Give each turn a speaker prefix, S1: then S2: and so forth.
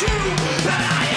S1: you that I am.